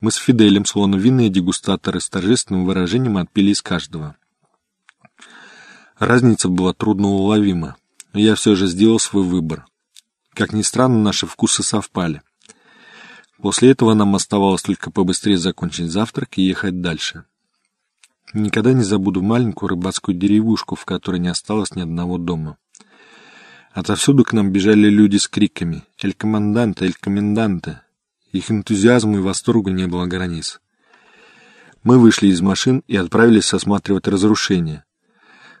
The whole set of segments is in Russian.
Мы с Фиделем, словно винные дегустаторы, с торжественным выражением отпили из каждого. Разница была трудноуловима, но я все же сделал свой выбор. Как ни странно, наши вкусы совпали. После этого нам оставалось только побыстрее закончить завтрак и ехать дальше. Никогда не забуду маленькую рыбацкую деревушку, в которой не осталось ни одного дома. Отовсюду к нам бежали люди с криками «Эль команданте! Эль коменданте!». Их энтузиазму и восторгу не было границ. Мы вышли из машин и отправились осматривать разрушения.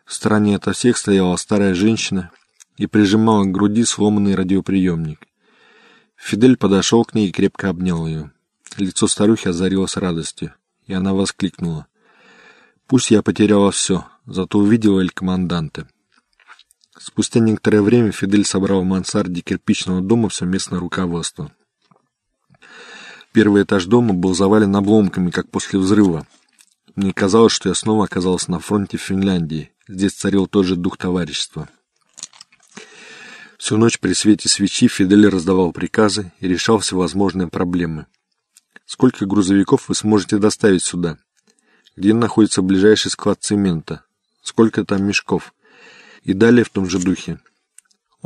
В стороне ото всех стояла старая женщина и прижимала к груди сломанный радиоприемник. Фидель подошел к ней и крепко обнял ее. Лицо старухи озарилось радостью, и она воскликнула. «Пусть я потеряла все, зато увидела эль команданте». Спустя некоторое время Фидель собрал в мансарде кирпичного дома все местное руководство. Первый этаж дома был завален обломками, как после взрыва. Мне казалось, что я снова оказался на фронте Финляндии. Здесь царил тот же дух товарищества. Всю ночь при свете свечи Фидель раздавал приказы и решал всевозможные проблемы. Сколько грузовиков вы сможете доставить сюда? Где находится ближайший склад цемента? Сколько там мешков? И далее в том же духе.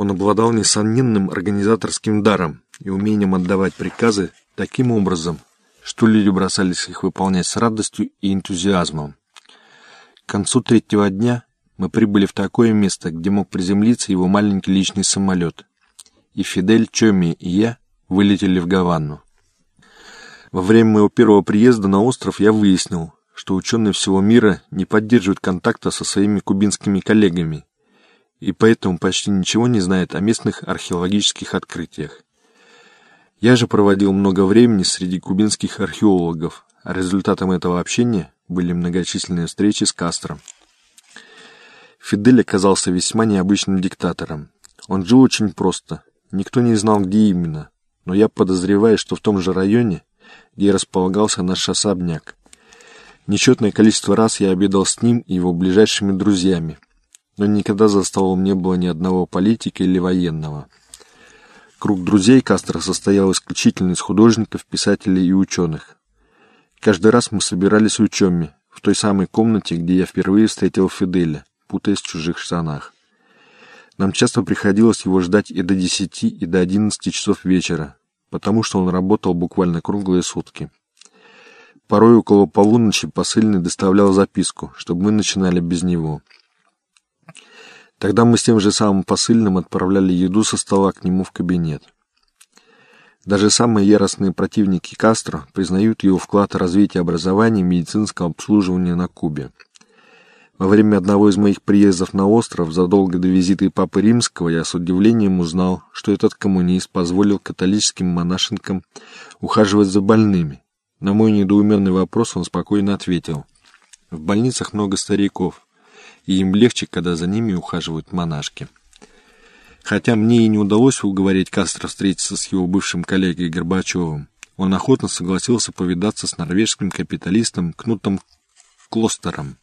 Он обладал несомненным организаторским даром и умением отдавать приказы таким образом, что люди бросались их выполнять с радостью и энтузиазмом. К концу третьего дня мы прибыли в такое место, где мог приземлиться его маленький личный самолет. И Фидель, Чоми и я вылетели в Гавану. Во время моего первого приезда на остров я выяснил, что ученые всего мира не поддерживают контакта со своими кубинскими коллегами, и поэтому почти ничего не знают о местных археологических открытиях. Я же проводил много времени среди кубинских археологов, а результатом этого общения были многочисленные встречи с Кастро. Фидель оказался весьма необычным диктатором. Он жил очень просто. Никто не знал, где именно. Но я подозреваю, что в том же районе, где располагался наш особняк. Нечетное количество раз я обедал с ним и его ближайшими друзьями. Но никогда за столом не было ни одного политика или военного. Круг друзей Кастро состоял исключительно из художников, писателей и ученых. Каждый раз мы собирались в учеме, в той самой комнате, где я впервые встретил Фиделя путаясь в чужих штанах. Нам часто приходилось его ждать и до десяти, и до одиннадцати часов вечера, потому что он работал буквально круглые сутки. Порой около полуночи посыльный доставлял записку, чтобы мы начинали без него. Тогда мы с тем же самым посыльным отправляли еду со стола к нему в кабинет. Даже самые яростные противники Кастро признают его вклад в развитие образования и медицинского обслуживания на Кубе. Во время одного из моих приездов на остров, задолго до визита Папы Римского, я с удивлением узнал, что этот коммунист позволил католическим монашенкам ухаживать за больными. На мой недоуменный вопрос он спокойно ответил. В больницах много стариков, и им легче, когда за ними ухаживают монашки. Хотя мне и не удалось уговорить Кастро встретиться с его бывшим коллегой Горбачевым, он охотно согласился повидаться с норвежским капиталистом Кнутом Клостером.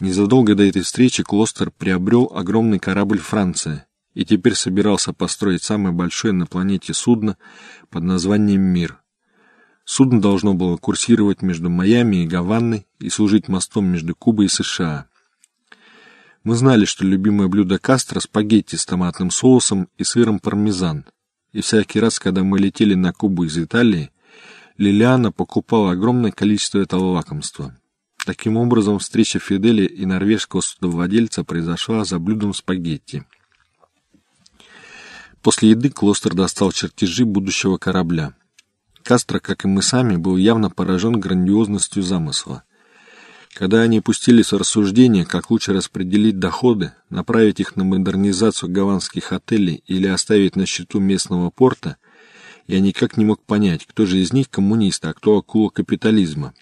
Незадолго до этой встречи Клостер приобрел огромный корабль «Франция» и теперь собирался построить самое большое на планете судно под названием «Мир». Судно должно было курсировать между Майами и Гаванной и служить мостом между Кубой и США. Мы знали, что любимое блюдо Кастро – спагетти с томатным соусом и сыром пармезан. И всякий раз, когда мы летели на Кубу из Италии, Лилиана покупала огромное количество этого лакомства. Таким образом, встреча Фидели и норвежского судовладельца произошла за блюдом спагетти. После еды Клостер достал чертежи будущего корабля. Кастро, как и мы сами, был явно поражен грандиозностью замысла. Когда они пустились в рассуждение, как лучше распределить доходы, направить их на модернизацию гаванских отелей или оставить на счету местного порта, я никак не мог понять, кто же из них коммунист, а кто акула капитализма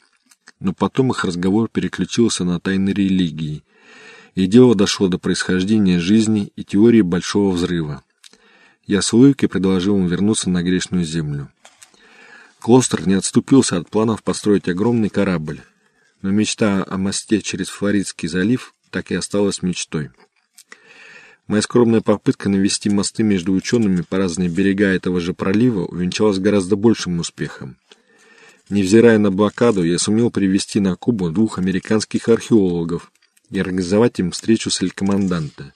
но потом их разговор переключился на тайны религии, и дело дошло до происхождения жизни и теории Большого Взрыва. Я с улыбкой предложил им вернуться на грешную землю. Клостер не отступился от планов построить огромный корабль, но мечта о мосте через Флоридский залив так и осталась мечтой. Моя скромная попытка навести мосты между учеными по разные берега этого же пролива увенчалась гораздо большим успехом. Невзирая на блокаду, я сумел привести на Кубу двух американских археологов и организовать им встречу с эль-команданта.